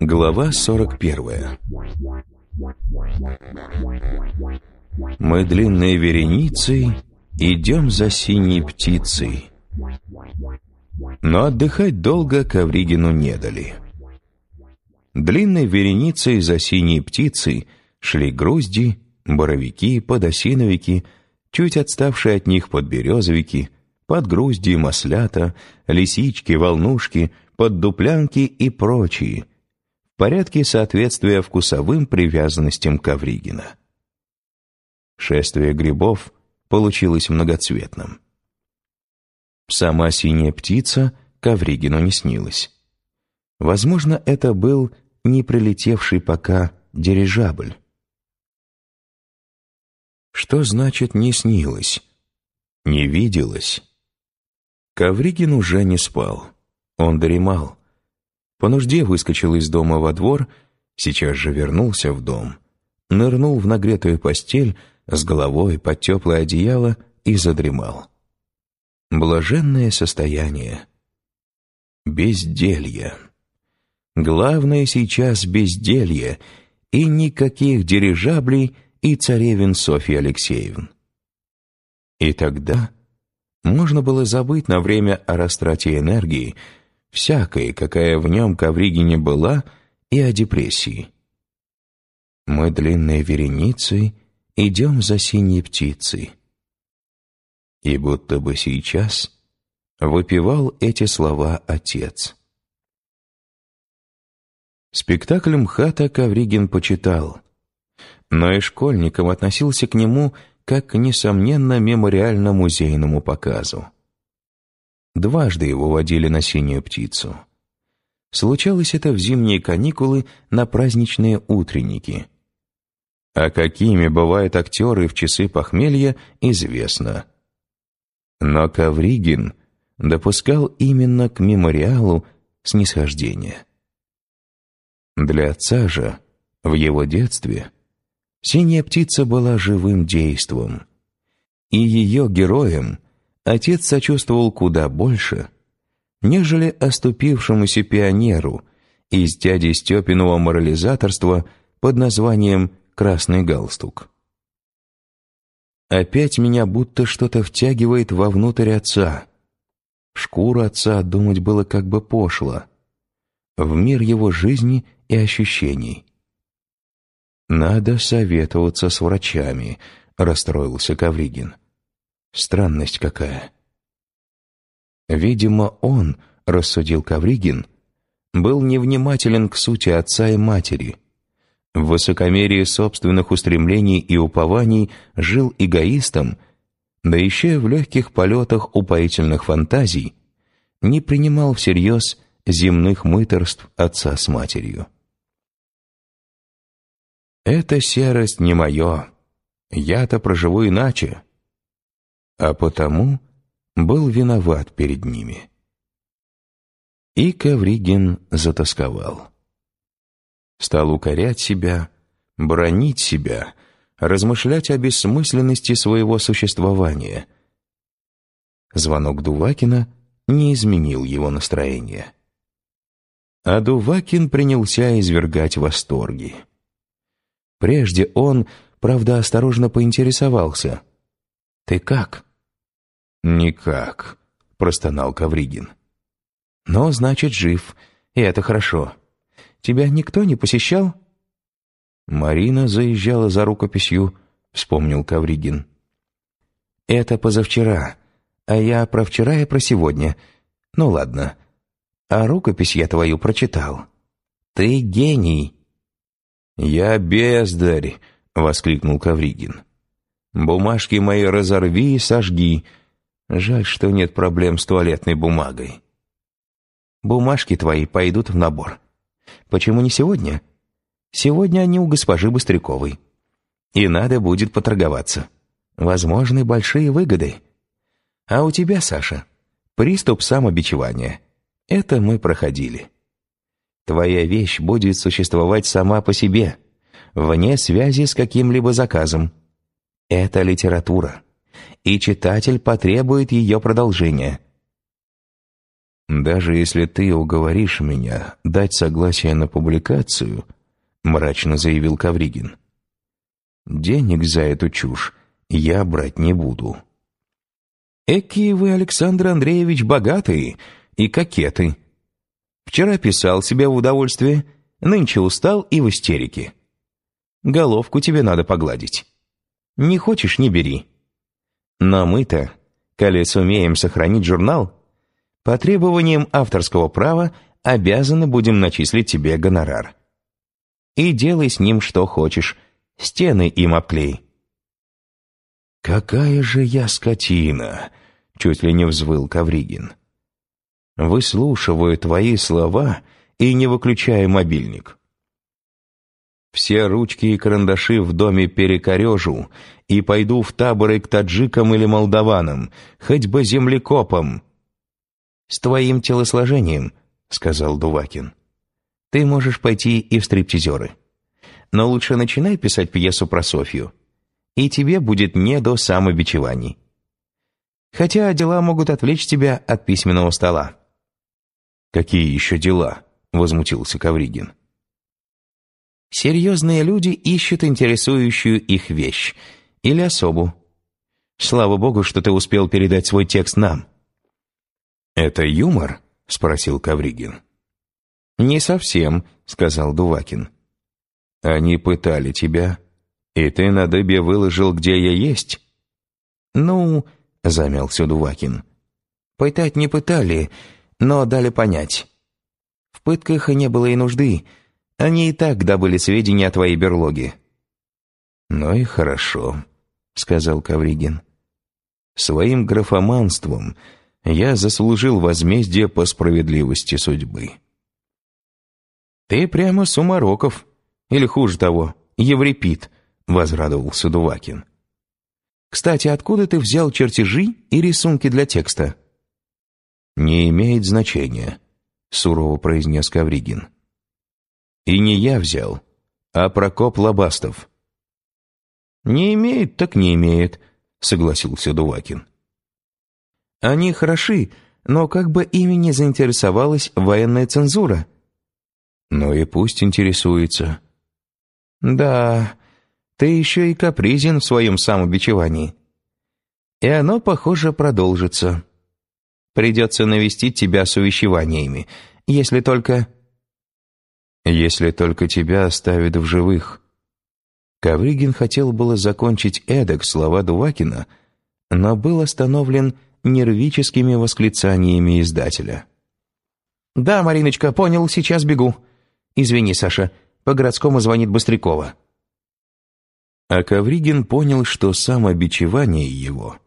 Глава 41 Мы длинной вереницей идем за синей птицей. Но отдыхать долго Ковригину не дали. Длинной вереницей за синей птицей шли грузди, боровики, подосиновики, чуть отставшие от них подберезовики, подгрузди, маслята, лисички, волнушки, поддуплянки и прочие, в порядке соответствия вкусовым привязанностям Ковригина. Шествие грибов получилось многоцветным. Сама синяя птица Ковригину не снилась. Возможно, это был не прилетевший пока дирижабль. Что значит «не снилось»? Не виделось? Ковригин уже не спал. Он дремал. По нужде выскочил из дома во двор, сейчас же вернулся в дом, нырнул в нагретую постель с головой под теплое одеяло и задремал. Блаженное состояние. Безделье. Главное сейчас безделье и никаких дирижаблей и царевин Софьи Алексеевн. И тогда можно было забыть на время о растрате энергии, всякой, какая в нем Ковригине была, и о депрессии. Мы длинной вереницей идем за синей птицей. И будто бы сейчас выпивал эти слова отец. Спектакль МХАТа Ковригин почитал — но и школьникам относился к нему как к несомненно мемориально-музейному показу. Дважды его водили на синюю птицу. Случалось это в зимние каникулы на праздничные утренники. А какими бывают актеры в часы похмелья, известно. Но Ковригин допускал именно к мемориалу снисхождение. Для отца же, в его детстве, Синяя птица была живым действом. И ее героем отец сочувствовал куда больше, нежели оступившемуся пионеру из дяди Степиного морализаторства под названием «Красный галстук». Опять меня будто что-то втягивает вовнутрь отца. Шкуру отца думать было как бы пошло. В мир его жизни и ощущений. «Надо советоваться с врачами», — расстроился Кавригин. «Странность какая». «Видимо, он, — рассудил Кавригин, — был невнимателен к сути отца и матери. В высокомерии собственных устремлений и упований жил эгоистом, да еще в легких полетах упоительных фантазий не принимал всерьез земных мыторств отца с матерью. Эта серость не мое. Я-то проживу иначе. А потому был виноват перед ними. И Ковригин затасковал. Стал укорять себя, бронить себя, размышлять о бессмысленности своего существования. Звонок Дувакина не изменил его настроение. А Дувакин принялся извергать восторги. Прежде он, правда, осторожно поинтересовался. «Ты как?» «Никак», — простонал Кавригин. «Но, значит, жив, и это хорошо. Тебя никто не посещал?» «Марина заезжала за рукописью», — вспомнил Кавригин. «Это позавчера, а я про вчера и про сегодня. Ну ладно. А рукопись я твою прочитал. Ты гений!» «Я бездарь!» — воскликнул Кавригин. «Бумажки мои разорви и сожги. Жаль, что нет проблем с туалетной бумагой». «Бумажки твои пойдут в набор. Почему не сегодня? Сегодня они у госпожи Быстряковой. И надо будет поторговаться. Возможны большие выгоды. А у тебя, Саша, приступ самобичевания. Это мы проходили». Твоя вещь будет существовать сама по себе, вне связи с каким-либо заказом. Это литература, и читатель потребует ее продолжения. «Даже если ты уговоришь меня дать согласие на публикацию», мрачно заявил Кавригин, «денег за эту чушь я брать не буду». «Эки вы, Александр Андреевич, богатые и кокеты. Вчера писал себе в удовольствие, нынче устал и в истерике. Головку тебе надо погладить. Не хочешь — не бери. Но мы-то, коли сумеем сохранить журнал, по требованиям авторского права обязаны будем начислить тебе гонорар. И делай с ним что хочешь, стены им обклей. «Какая же я скотина!» — чуть ли не взвыл Кавригин. «Выслушиваю твои слова и не выключаю мобильник. Все ручки и карандаши в доме перекорежу и пойду в таборы к таджикам или молдаванам, хоть бы землекопам». «С твоим телосложением», — сказал Дувакин, — «ты можешь пойти и в стриптизеры. Но лучше начинай писать пьесу про Софью, и тебе будет не до самобичеваний. Хотя дела могут отвлечь тебя от письменного стола». «Какие еще дела?» — возмутился Кавригин. Серьезные люди ищут интересующую их вещь или особу. Слава богу, что ты успел передать свой текст нам. «Это юмор?» — спросил Кавригин. «Не совсем», — сказал Дувакин. «Они пытали тебя, и ты на дыбе выложил, где я есть?» «Ну», — замялся Дувакин, — «пытать не пытали, но дали понять. В пытках не было и нужды, они и так добыли сведения о твоей берлоге». «Ну и хорошо», — сказал Кавригин. «Своим графоманством я заслужил возмездие по справедливости судьбы». «Ты прямо сумароков, или хуже того, еврепит», — возрадовался Дувакин. «Кстати, откуда ты взял чертежи и рисунки для текста?» «Не имеет значения», — сурово произнес Кавригин. И не я взял, а Прокоп Лобастов. «Не имеет, так не имеет», — согласился Дувакин. «Они хороши, но как бы ими не заинтересовалась военная цензура». «Ну и пусть интересуется». «Да, ты еще и капризен в своем самобичевании. И оно, похоже, продолжится. Придется навестить тебя с увещеваниями, если только...» если только тебя оставят в живых». Ковригин хотел было закончить эдак слова Дувакина, но был остановлен нервическими восклицаниями издателя. «Да, Мариночка, понял, сейчас бегу. Извини, Саша, по городскому звонит Быстрякова». А Ковригин понял, что самобичевание его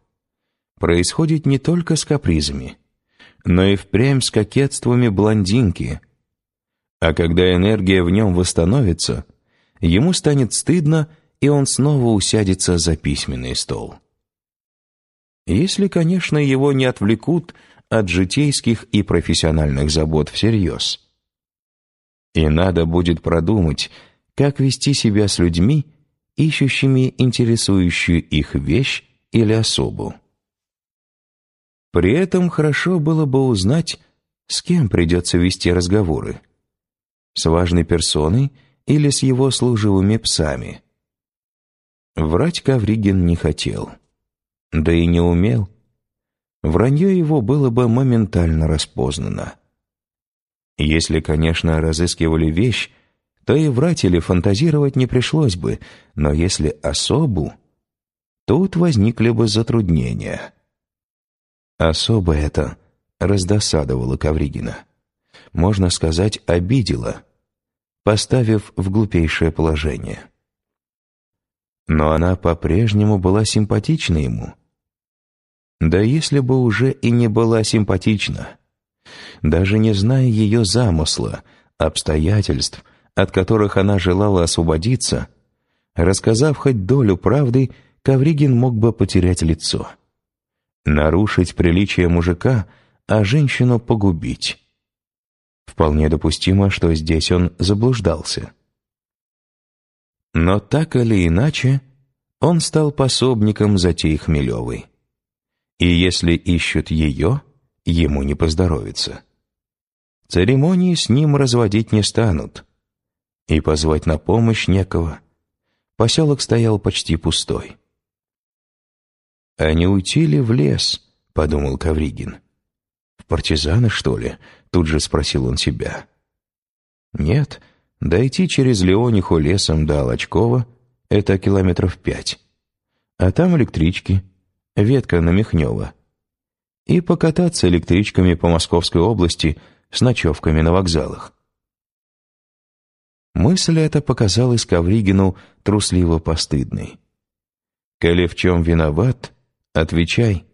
происходит не только с капризами, но и впрямь с кокетствами блондинки — а когда энергия в нем восстановится, ему станет стыдно, и он снова усядется за письменный стол. Если, конечно, его не отвлекут от житейских и профессиональных забот всерьез. И надо будет продумать, как вести себя с людьми, ищущими интересующую их вещь или особу. При этом хорошо было бы узнать, с кем придется вести разговоры с важной персоной или с его служивыми псами. Врать Кавригин не хотел, да и не умел. Вранье его было бы моментально распознано. Если, конечно, разыскивали вещь, то и врать или фантазировать не пришлось бы, но если особу, тут возникли бы затруднения. Особо это раздосадовало Кавригина можно сказать, обидела, поставив в глупейшее положение. Но она по-прежнему была симпатична ему. Да если бы уже и не была симпатична, даже не зная ее замысла, обстоятельств, от которых она желала освободиться, рассказав хоть долю правды, Ковригин мог бы потерять лицо. Нарушить приличие мужика, а женщину погубить. Вполне допустимо, что здесь он заблуждался. Но так или иначе, он стал пособником затей Хмелевой. И если ищут ее, ему не поздоровится. Церемонии с ним разводить не станут. И позвать на помощь некого. Поселок стоял почти пустой. «А не уйти ли в лес?» — подумал Кавригин. «В партизаны, что ли?» — тут же спросил он себя. «Нет, дойти через Леониху лесом до Алочкова — это километров пять. А там электрички, ветка на Михнева. И покататься электричками по Московской области с ночевками на вокзалах». Мысль эта показалась Ковригину трусливо постыдной. «Коли в чем виноват, Отвечай.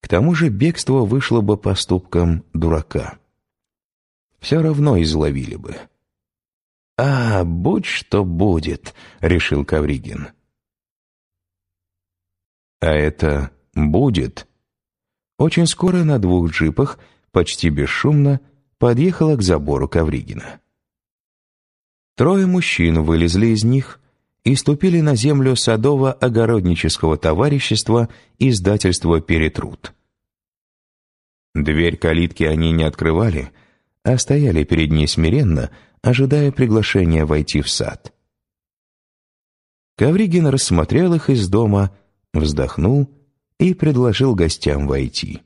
К тому же бегство вышло бы поступком дурака. Все равно изловили бы. «А, будь что будет», — решил Кавригин. А это «будет» очень скоро на двух джипах, почти бесшумно, подъехала к забору Кавригина. Трое мужчин вылезли из них и ступили на землю садово-огороднического товарищества издательства «Перетруд». Дверь калитки они не открывали, а стояли перед ней смиренно, ожидая приглашения войти в сад. Ковригин рассмотрел их из дома, вздохнул и предложил гостям войти.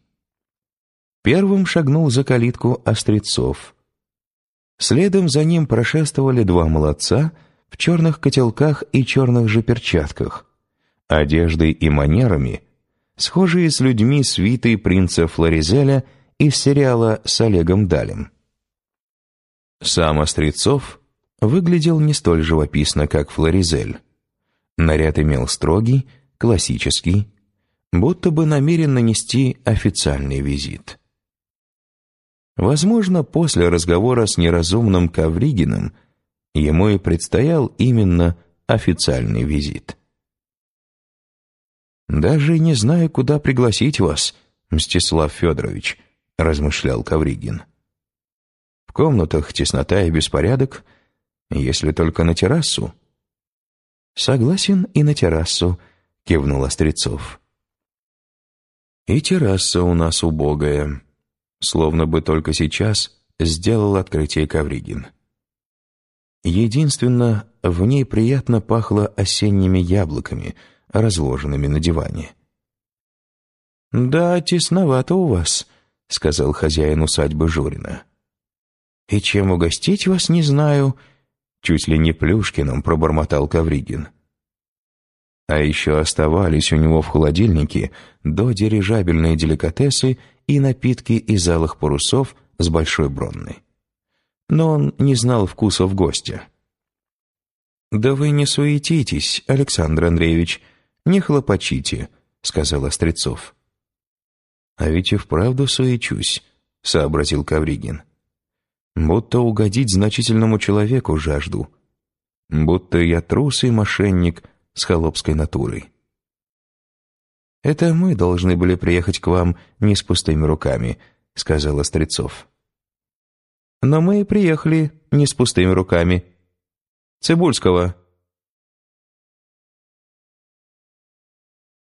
Первым шагнул за калитку Острецов. Следом за ним прошествовали два молодца — в черных котелках и черных же перчатках, одеждой и манерами, схожие с людьми свиты принца Флоризеля из сериала с Олегом Далем. Сам Острецов выглядел не столь живописно, как Флоризель. Наряд имел строгий, классический, будто бы намерен нанести официальный визит. Возможно, после разговора с неразумным Ковригиным ему и предстоял именно официальный визит. «Даже не знаю, куда пригласить вас, Мстислав Федорович», — размышлял Кавригин. «В комнатах теснота и беспорядок, если только на террасу». «Согласен и на террасу», — кивнул Острецов. «И терраса у нас убогая», словно бы только сейчас сделал открытие Кавригин. Единственно, в ней приятно пахло осенними яблоками, разложенными на диване. «Да, тесновато у вас», — сказал хозяин усадьбы Журина. «И чем угостить вас, не знаю», — чуть ли не Плюшкиным пробормотал Кавригин. А еще оставались у него в холодильнике до дирижабельные деликатесы и напитки из алых парусов с большой бронной но он не знал вкусов гостя. «Да вы не суетитесь, Александр Андреевич, не хлопочите», — сказал Острецов. «А ведь и вправду суечусь», — сообразил Кавригин. «Будто угодить значительному человеку жажду. Будто я трус и мошенник с холопской натурой». «Это мы должны были приехать к вам не с пустыми руками», — сказал Острецов. Но мы приехали не с пустыми руками. Цибульского,